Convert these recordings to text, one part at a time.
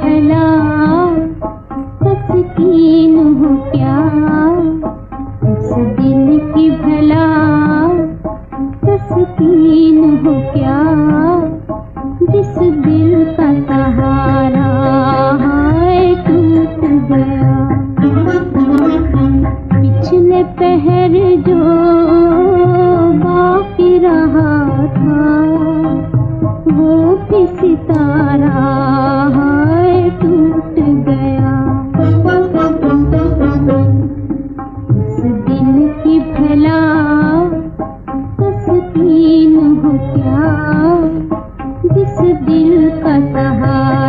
भला सच तस्कीन हो प्यार सुकीन हो क्या? जिस दिल का सहारा है टूट गया। पिछले पहर जो बाकी रहा था, वो भी सितारा है टूट गया। उस दिल की दिल का सहारा।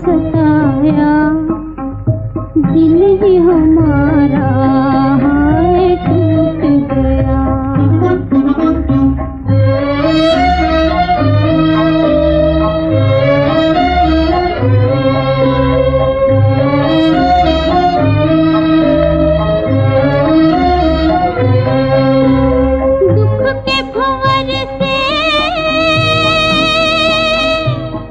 Thank you.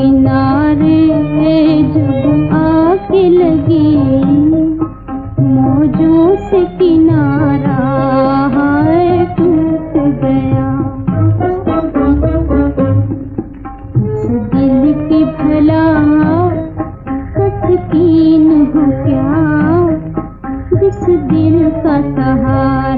किनारे जब आग लगी मौजों से किनारा टूट गया। दिल की भला सचकीन हो क्या जिस दिल का सहारा